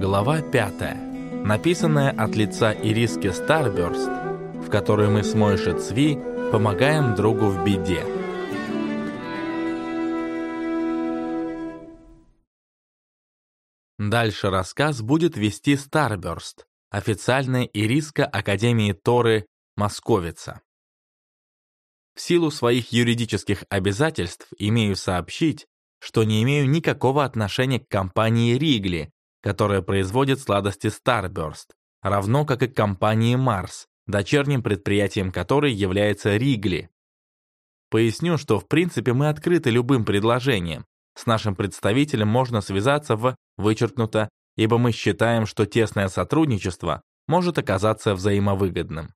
Глава 5. Написанная от лица Ириски Старберст, в которой мы с Мойши Цви помогаем другу в беде. Дальше рассказ будет вести Старберст, официальная Ириска Академии Торы Московица. В силу своих юридических обязательств имею сообщить, что не имею никакого отношения к компании Ригли, которая производит сладости Starburst, равно как и компании Mars, дочерним предприятием которой является Ригли. Поясню, что в принципе мы открыты любым предложениям. С нашим представителем можно связаться в вычеркнуто, ибо мы считаем, что тесное сотрудничество может оказаться взаимовыгодным.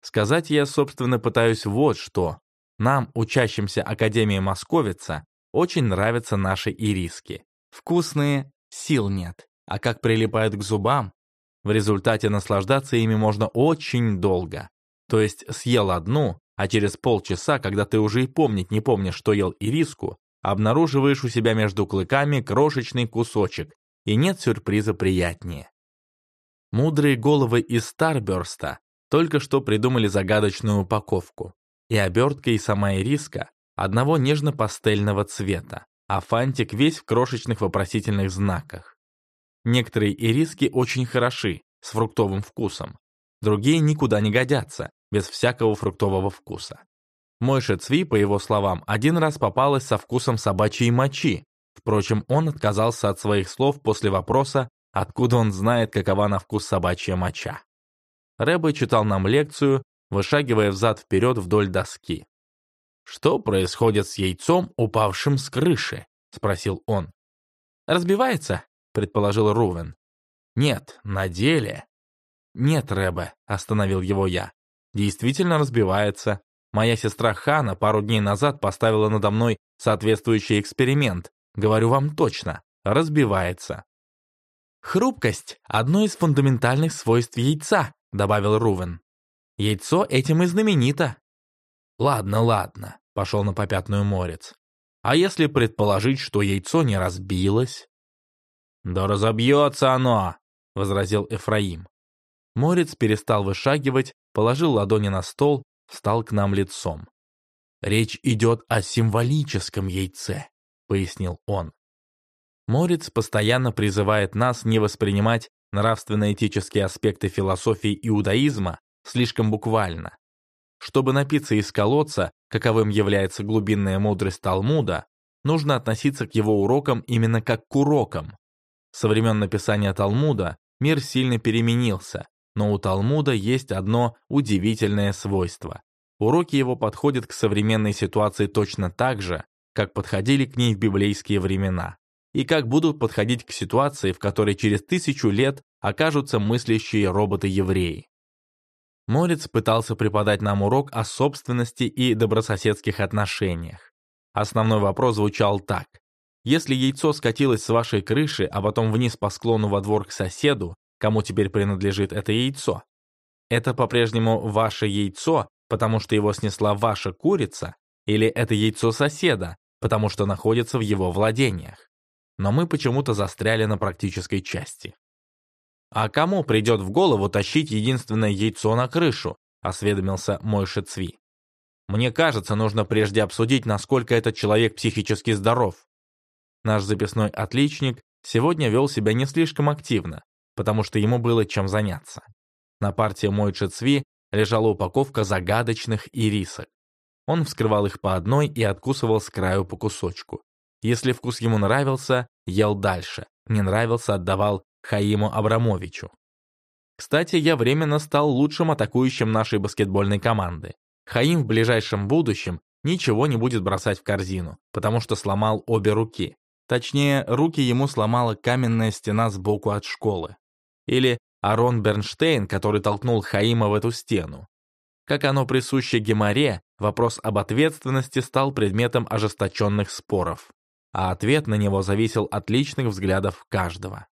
Сказать я, собственно, пытаюсь вот что. Нам, учащимся Академии Московица, очень нравятся наши ириски. Вкусные, сил нет. А как прилипают к зубам, в результате наслаждаться ими можно очень долго. То есть съел одну, а через полчаса, когда ты уже и помнить не помнишь, что ел ириску, обнаруживаешь у себя между клыками крошечный кусочек, и нет сюрприза приятнее. Мудрые головы из Старберста только что придумали загадочную упаковку. И обертка, и сама ириска одного нежно-пастельного цвета, а фантик весь в крошечных вопросительных знаках. Некоторые ириски очень хороши, с фруктовым вкусом. Другие никуда не годятся, без всякого фруктового вкуса. Мойша Цви, по его словам, один раз попалась со вкусом собачьей мочи. Впрочем, он отказался от своих слов после вопроса, откуда он знает, какова на вкус собачья моча. Рэбе читал нам лекцию, вышагивая взад-вперед вдоль доски. «Что происходит с яйцом, упавшим с крыши?» — спросил он. «Разбивается?» — предположил Рувен. «Нет, на деле». «Нет, Рэбе», — остановил его я. «Действительно разбивается. Моя сестра Хана пару дней назад поставила надо мной соответствующий эксперимент. Говорю вам точно, разбивается». «Хрупкость — одно из фундаментальных свойств яйца», — добавил Рувен. «Яйцо этим и знаменито». «Ладно, ладно», — пошел на попятную Морец. «А если предположить, что яйцо не разбилось?» «Да разобьется оно!» — возразил Эфраим. Морец перестал вышагивать, положил ладони на стол, встал к нам лицом. «Речь идет о символическом яйце», — пояснил он. Морец постоянно призывает нас не воспринимать нравственно-этические аспекты философии иудаизма слишком буквально. Чтобы напиться из колодца, каковым является глубинная мудрость Талмуда, нужно относиться к его урокам именно как к урокам. Со времен написания Талмуда мир сильно переменился, но у Талмуда есть одно удивительное свойство. Уроки его подходят к современной ситуации точно так же, как подходили к ней в библейские времена, и как будут подходить к ситуации, в которой через тысячу лет окажутся мыслящие роботы-евреи. Морец пытался преподать нам урок о собственности и добрососедских отношениях. Основной вопрос звучал так. Если яйцо скатилось с вашей крыши, а потом вниз по склону во двор к соседу, кому теперь принадлежит это яйцо? Это по-прежнему ваше яйцо, потому что его снесла ваша курица? Или это яйцо соседа, потому что находится в его владениях? Но мы почему-то застряли на практической части. «А кому придет в голову тащить единственное яйцо на крышу?» — осведомился мой Шецви. «Мне кажется, нужно прежде обсудить, насколько этот человек психически здоров. Наш записной отличник сегодня вел себя не слишком активно, потому что ему было чем заняться. На партии Мойче Цви лежала упаковка загадочных ирисок. Он вскрывал их по одной и откусывал с краю по кусочку. Если вкус ему нравился, ел дальше, не нравился, отдавал Хаиму Абрамовичу. Кстати, я временно стал лучшим атакующим нашей баскетбольной команды. Хаим в ближайшем будущем ничего не будет бросать в корзину, потому что сломал обе руки. Точнее, руки ему сломала каменная стена сбоку от школы. Или Арон Бернштейн, который толкнул Хаима в эту стену. Как оно присуще Геморе, вопрос об ответственности стал предметом ожесточенных споров, а ответ на него зависел от личных взглядов каждого.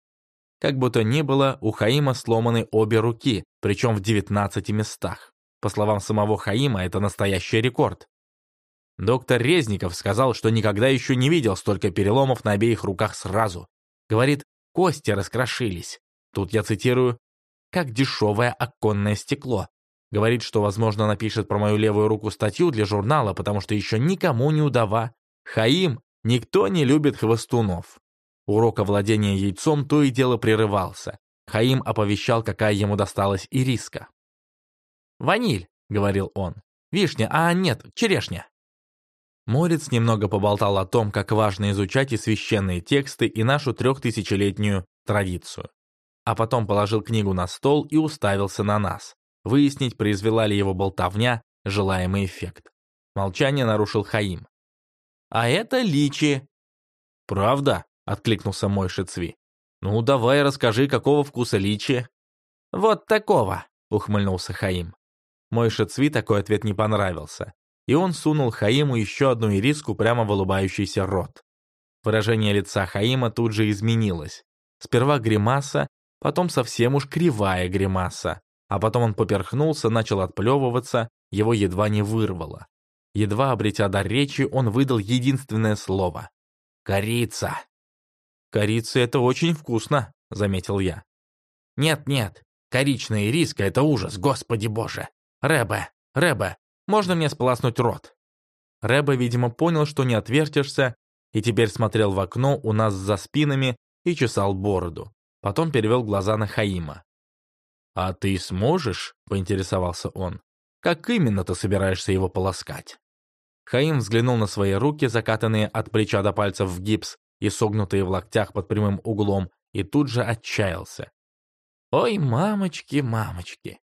Как бы то ни было, у Хаима сломаны обе руки, причем в 19 местах. По словам самого Хаима, это настоящий рекорд. Доктор Резников сказал, что никогда еще не видел столько переломов на обеих руках сразу. Говорит, кости раскрошились. Тут я цитирую, как дешевое оконное стекло. Говорит, что, возможно, напишет про мою левую руку статью для журнала, потому что еще никому не удава. Хаим, никто не любит хвостунов. Урок овладения яйцом то и дело прерывался. Хаим оповещал, какая ему досталась ириска. «Ваниль», — говорил он. «Вишня, а нет, черешня». Морец немного поболтал о том, как важно изучать и священные тексты, и нашу трехтысячелетнюю традицию. А потом положил книгу на стол и уставился на нас. Выяснить, произвела ли его болтовня желаемый эффект. Молчание нарушил Хаим. «А это личи». «Правда?» — откликнулся мой Шицви. «Ну, давай расскажи, какого вкуса личи?» «Вот такого», — ухмыльнулся Хаим. Мой Шицви такой ответ не понравился и он сунул Хаиму еще одну ириску прямо в улыбающийся рот. Выражение лица Хаима тут же изменилось. Сперва гримаса, потом совсем уж кривая гримаса, а потом он поперхнулся, начал отплевываться, его едва не вырвало. Едва обретя дар речи, он выдал единственное слово. «Корица!» «Корица — это очень вкусно», — заметил я. «Нет-нет, коричная ириска — это ужас, господи боже! Рэбе, Рэбе, можно мне сполоснуть рот?» Рэба, видимо, понял, что не отвертишься, и теперь смотрел в окно у нас за спинами и чесал бороду. Потом перевел глаза на Хаима. «А ты сможешь?» — поинтересовался он. «Как именно ты собираешься его полоскать?» Хаим взглянул на свои руки, закатанные от плеча до пальцев в гипс и согнутые в локтях под прямым углом, и тут же отчаялся. «Ой, мамочки, мамочки!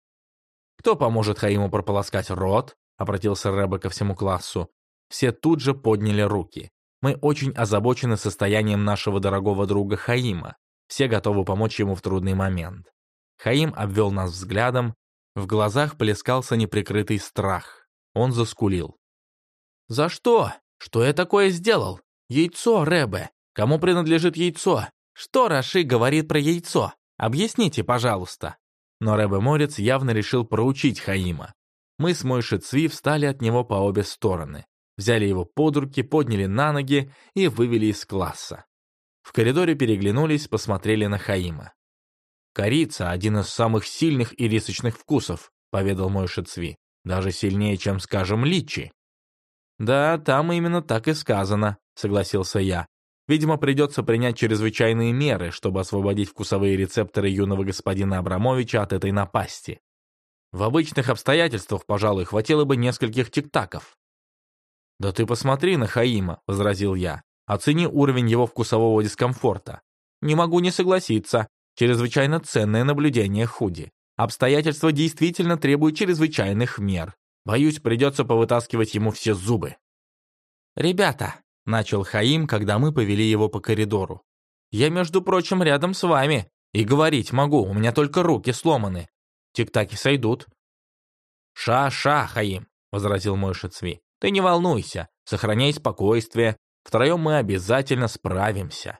Кто поможет Хаиму прополоскать рот, обратился Рэбе ко всему классу. Все тут же подняли руки. Мы очень озабочены состоянием нашего дорогого друга Хаима. Все готовы помочь ему в трудный момент. Хаим обвел нас взглядом. В глазах плескался неприкрытый страх. Он заскулил. «За что? Что я такое сделал? Яйцо, Рэбе! Кому принадлежит яйцо? Что Раши говорит про яйцо? Объясните, пожалуйста». Но Рэбе Морец явно решил проучить Хаима. Мы с Мойши Цви встали от него по обе стороны, взяли его под руки, подняли на ноги и вывели из класса. В коридоре переглянулись, посмотрели на Хаима. «Корица — один из самых сильных и рисочных вкусов», — поведал Мойши Цви. «Даже сильнее, чем, скажем, личи». «Да, там именно так и сказано», — согласился я. «Видимо, придется принять чрезвычайные меры, чтобы освободить вкусовые рецепторы юного господина Абрамовича от этой напасти. В обычных обстоятельствах, пожалуй, хватило бы нескольких тиктаков. «Да ты посмотри на Хаима», — возразил я. «Оцени уровень его вкусового дискомфорта». «Не могу не согласиться. Чрезвычайно ценное наблюдение Худи. Обстоятельства действительно требуют чрезвычайных мер. Боюсь, придется повытаскивать ему все зубы». «Ребята», — начал Хаим, когда мы повели его по коридору. «Я, между прочим, рядом с вами. И говорить могу, у меня только руки сломаны. Тик-таки сойдут». «Ша-ша, Хаим», — возразил мой Шицви. «Ты не волнуйся, сохраняй спокойствие. Втроем мы обязательно справимся».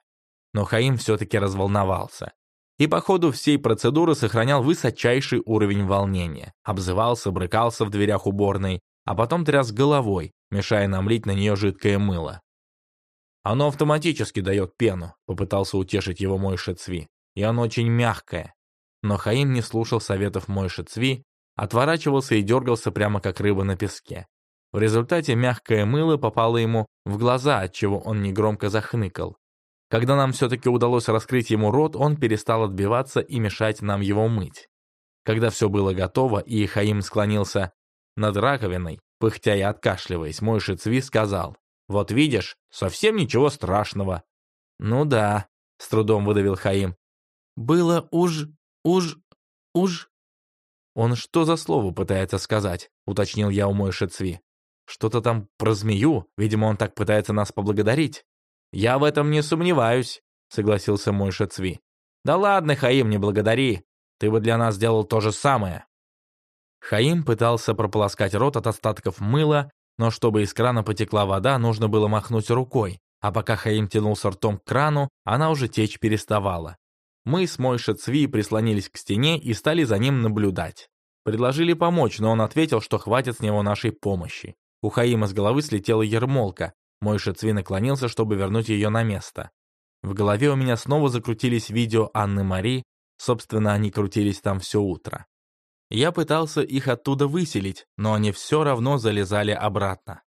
Но Хаим все-таки разволновался. И по ходу всей процедуры сохранял высочайший уровень волнения. Обзывался, брыкался в дверях уборной, а потом тряс головой, мешая нам лить на нее жидкое мыло. «Оно автоматически дает пену», — попытался утешить его мой Шицви. «И оно очень мягкое. Но Хаим не слушал советов Мойши Цви, отворачивался и дергался прямо как рыба на песке. В результате мягкое мыло попало ему в глаза, отчего он негромко захныкал. Когда нам все-таки удалось раскрыть ему рот, он перестал отбиваться и мешать нам его мыть. Когда все было готово, и Хаим склонился над раковиной, пыхтя и откашливаясь, мой Шицви сказал, «Вот видишь, совсем ничего страшного». «Ну да», — с трудом выдавил Хаим. «Было уж Уж... уж...» «Он что за слово пытается сказать?» — уточнил я у Мойши Цви. «Что-то там про змею, видимо, он так пытается нас поблагодарить». «Я в этом не сомневаюсь», — согласился Мойша Цви. «Да ладно, Хаим, не благодари. Ты бы для нас сделал то же самое». Хаим пытался прополоскать рот от остатков мыла, но чтобы из крана потекла вода, нужно было махнуть рукой, а пока Хаим тянулся ртом к крану, она уже течь переставала. Мы с Мойша Цви прислонились к стене и стали за ним наблюдать. Предложили помочь, но он ответил, что хватит с него нашей помощи. У Хаима с головы слетела ермолка. Мойша Цви наклонился, чтобы вернуть ее на место. В голове у меня снова закрутились видео Анны Мари, собственно, они крутились там все утро. Я пытался их оттуда выселить, но они все равно залезали обратно.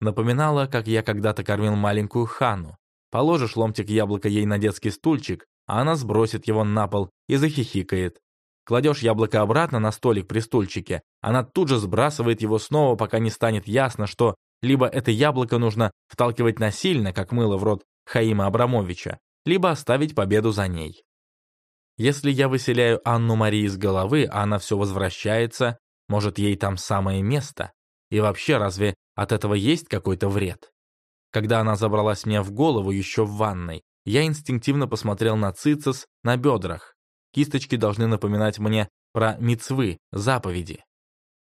Напоминало, как я когда-то кормил маленькую Хану. Положишь ломтик яблока ей на детский стульчик, а она сбросит его на пол и захихикает. Кладешь яблоко обратно на столик при стульчике, она тут же сбрасывает его снова, пока не станет ясно, что либо это яблоко нужно вталкивать насильно, как мыло в рот Хаима Абрамовича, либо оставить победу за ней. Если я выселяю Анну Марии из головы, а она все возвращается, может, ей там самое место? И вообще, разве от этого есть какой-то вред? Когда она забралась мне в голову еще в ванной, я инстинктивно посмотрел на цицис на бедрах. Кисточки должны напоминать мне про мицвы, заповеди.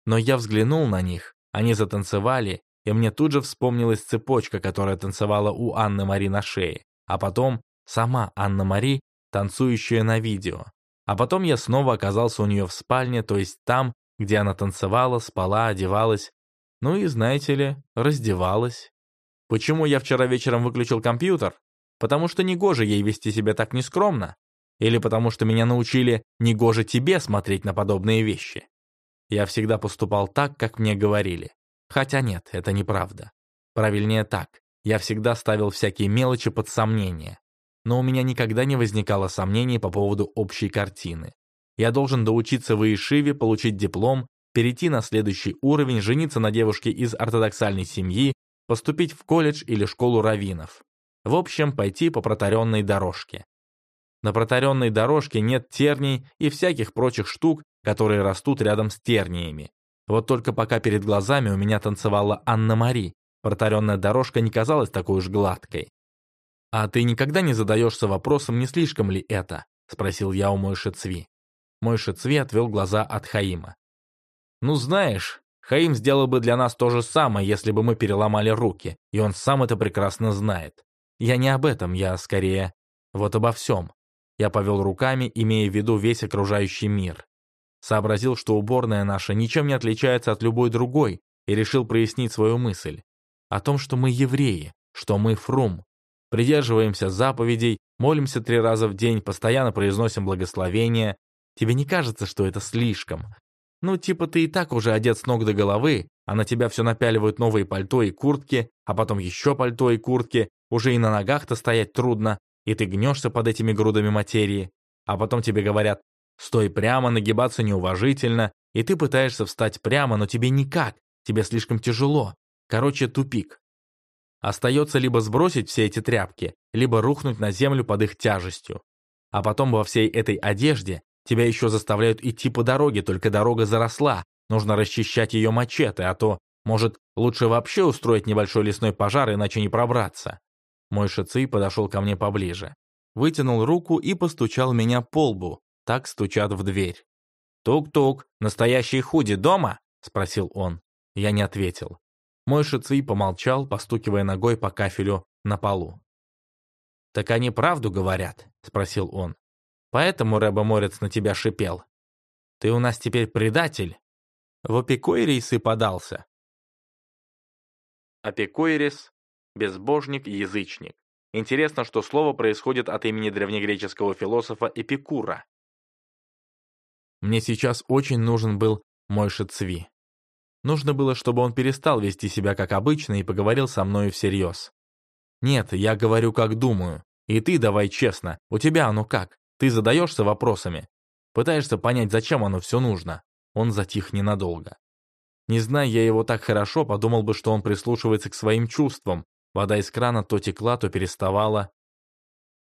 Но я взглянул на них, они затанцевали, и мне тут же вспомнилась цепочка, которая танцевала у Анны Мари на шее, а потом сама Анна Мари, танцующая на видео. А потом я снова оказался у нее в спальне, то есть там, где она танцевала, спала, одевалась, ну и, знаете ли, раздевалась. Почему я вчера вечером выключил компьютер? Потому что негоже ей вести себя так нескромно. Или потому что меня научили негоже тебе смотреть на подобные вещи. Я всегда поступал так, как мне говорили. Хотя нет, это неправда. Правильнее так. Я всегда ставил всякие мелочи под сомнение. Но у меня никогда не возникало сомнений по поводу общей картины. Я должен доучиться в Иешиве, получить диплом, перейти на следующий уровень, жениться на девушке из ортодоксальной семьи, поступить в колледж или школу раввинов. В общем, пойти по протаренной дорожке. На протаренной дорожке нет терний и всяких прочих штук, которые растут рядом с терниями. Вот только пока перед глазами у меня танцевала Анна-Мари, протаренная дорожка не казалась такой уж гладкой. «А ты никогда не задаешься вопросом, не слишком ли это?» — спросил я у Мойши Цви. Мойши Цви отвел глаза от Хаима. «Ну знаешь, Хаим сделал бы для нас то же самое, если бы мы переломали руки, и он сам это прекрасно знает. Я не об этом, я скорее вот обо всем. Я повел руками, имея в виду весь окружающий мир. Сообразил, что уборная наша ничем не отличается от любой другой, и решил прояснить свою мысль. О том, что мы евреи, что мы фрум. Придерживаемся заповедей, молимся три раза в день, постоянно произносим благословения. Тебе не кажется, что это слишком? Ну, типа ты и так уже одет с ног до головы, а на тебя все напяливают новые пальто и куртки, а потом еще пальто и куртки, уже и на ногах-то стоять трудно, и ты гнешься под этими грудами материи, а потом тебе говорят «стой прямо, нагибаться неуважительно», и ты пытаешься встать прямо, но тебе никак, тебе слишком тяжело. Короче, тупик. Остается либо сбросить все эти тряпки, либо рухнуть на землю под их тяжестью. А потом во всей этой одежде тебя еще заставляют идти по дороге, только дорога заросла, нужно расчищать ее мачете, а то, может, лучше вообще устроить небольшой лесной пожар, иначе не пробраться. Мой шици подошел ко мне поближе. Вытянул руку и постучал меня по лбу. Так стучат в дверь. «Тук-тук, настоящий худи дома?» — спросил он. Я не ответил. Мой шици помолчал, постукивая ногой по кафелю на полу. «Так они правду говорят?» — спросил он. «Поэтому Рэба Морец на тебя шипел. Ты у нас теперь предатель?» В Апикойрисы подался. Апикойрис безбожник, язычник. Интересно, что слово происходит от имени древнегреческого философа Эпикура. Мне сейчас очень нужен был мой Шицви. Нужно было, чтобы он перестал вести себя как обычно и поговорил со мною всерьез. Нет, я говорю, как думаю. И ты давай честно, у тебя оно как? Ты задаешься вопросами? Пытаешься понять, зачем оно все нужно? Он затих ненадолго. Не зная я его так хорошо, подумал бы, что он прислушивается к своим чувствам, Вода из крана то текла, то переставала.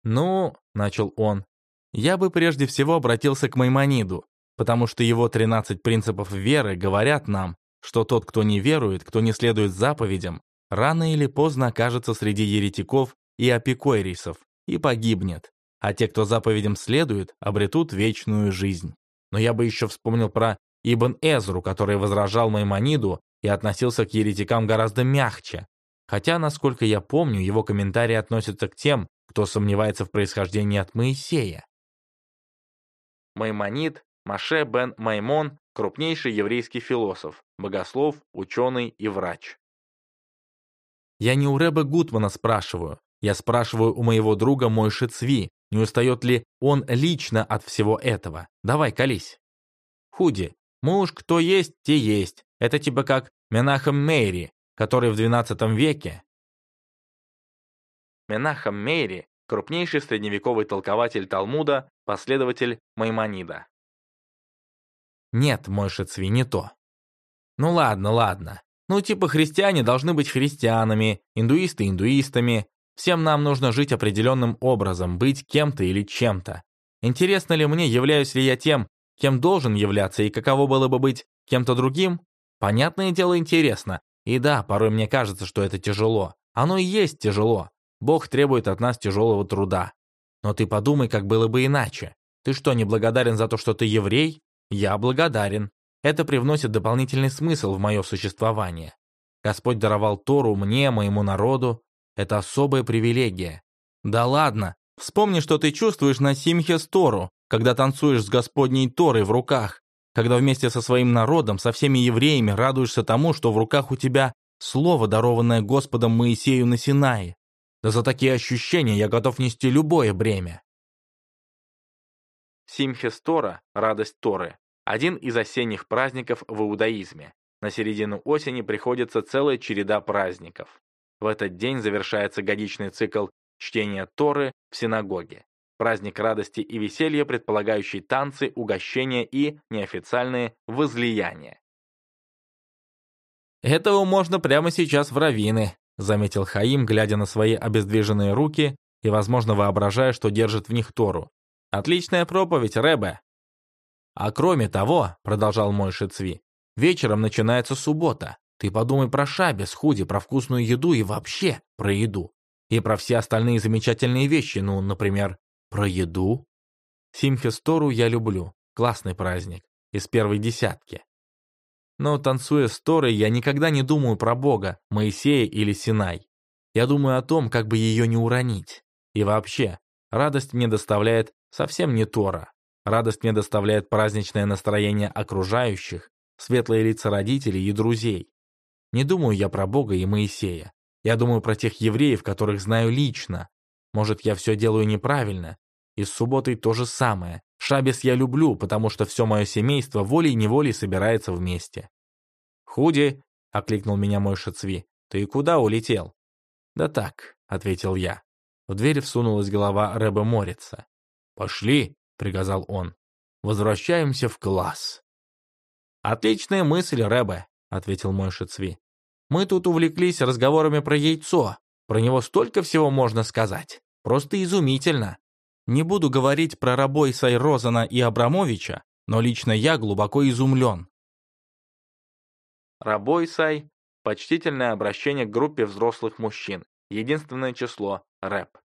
«Ну», — начал он, — «я бы прежде всего обратился к Маймониду, потому что его 13 принципов веры говорят нам, что тот, кто не верует, кто не следует заповедям, рано или поздно окажется среди еретиков и апикойрисов и погибнет, а те, кто заповедям следует, обретут вечную жизнь. Но я бы еще вспомнил про Ибн Эзру, который возражал Маймониду и относился к еретикам гораздо мягче, Хотя, насколько я помню, его комментарии относятся к тем, кто сомневается в происхождении от Моисея. Маймонид Маше бен Маймон – крупнейший еврейский философ, богослов, ученый и врач. Я не у Рэба Гутмана спрашиваю, Я спрашиваю у моего друга Мойши Цви, не устает ли он лично от всего этого. Давай, колись. Худи, мы уж кто есть, те есть. Это типа как Менахем Мейри, который в XII веке... Менахем Мейри – крупнейший средневековый толкователь Талмуда, последователь Маймонида. Нет, мой Шицви, не то. Ну ладно, ладно. Ну типа христиане должны быть христианами, индуисты индуистами. Всем нам нужно жить определенным образом, быть кем-то или чем-то. Интересно ли мне, являюсь ли я тем, кем должен являться и каково было бы быть кем-то другим? Понятное дело, интересно. И да, порой мне кажется, что это тяжело. Оно и есть тяжело. Бог требует от нас тяжелого труда. Но ты подумай, как было бы иначе. Ты что, не благодарен за то, что ты еврей? Я благодарен. Это привносит дополнительный смысл в мое существование. Господь даровал Тору мне, моему народу. Это особая привилегия. Да ладно, вспомни, что ты чувствуешь на Симхе с Тору, когда танцуешь с Господней Торой в руках, когда вместе со своим народом, со всеми евреями радуешься тому, что в руках у тебя слово, дарованное Господом Моисею на Синае. Да за такие ощущения я готов нести любое бремя. Симхес Тора, радость Торы, один из осенних праздников в иудаизме. На середину осени приходится целая череда праздников. В этот день завершается годичный цикл чтения Торы в синагоге. Праздник радости и веселья, предполагающий танцы, угощения и неофициальные возлияния. «Этого можно прямо сейчас в равины», заметил Хаим, глядя на свои обездвиженные руки и, возможно, воображая, что держит в них Тору. «Отличная проповедь, Рэбе!» «А кроме того», — продолжал мой Шицви, «вечером начинается суббота. Ты подумай про шабес, худи, про вкусную еду и вообще про еду. И про все остальные замечательные вещи, ну, например, про еду. Симхес Тору я люблю. Классный праздник. Из первой десятки. Но танцуя с Торой, я никогда не думаю про Бога, Моисея или Синай. Я думаю о том, как бы ее не уронить. И вообще, радость мне доставляет совсем не Тора. Радость мне доставляет праздничное настроение окружающих, светлые лица родителей и друзей. Не думаю я про Бога и Моисея. Я думаю про тех евреев, которых знаю лично. Может, я все делаю неправильно. И с субботой то же самое. Шабес я люблю, потому что все мое семейство волей-неволей собирается вместе. «Худи!» — окликнул меня мой Шацви. «Ты куда улетел?» «Да так», — ответил я. В дверь всунулась голова Рэба Морица. «Пошли!» — приказал он. «Возвращаемся в класс». «Отличная мысль, Рэбе», — ответил мой Шацви. «Мы тут увлеклись разговорами про яйцо. Про него столько всего можно сказать. Просто изумительно. Не буду говорить про рабой Сайрозана и Абрамовича, но лично я глубоко изумлен. Рабой Сай – почтительное обращение к группе взрослых мужчин, единственное число – рэп.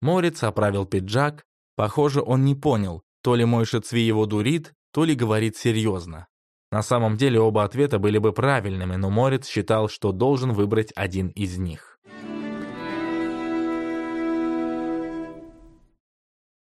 Морец оправил пиджак, похоже, он не понял, то ли мой Шицви его дурит, то ли говорит серьезно. На самом деле оба ответа были бы правильными, но Морец считал, что должен выбрать один из них.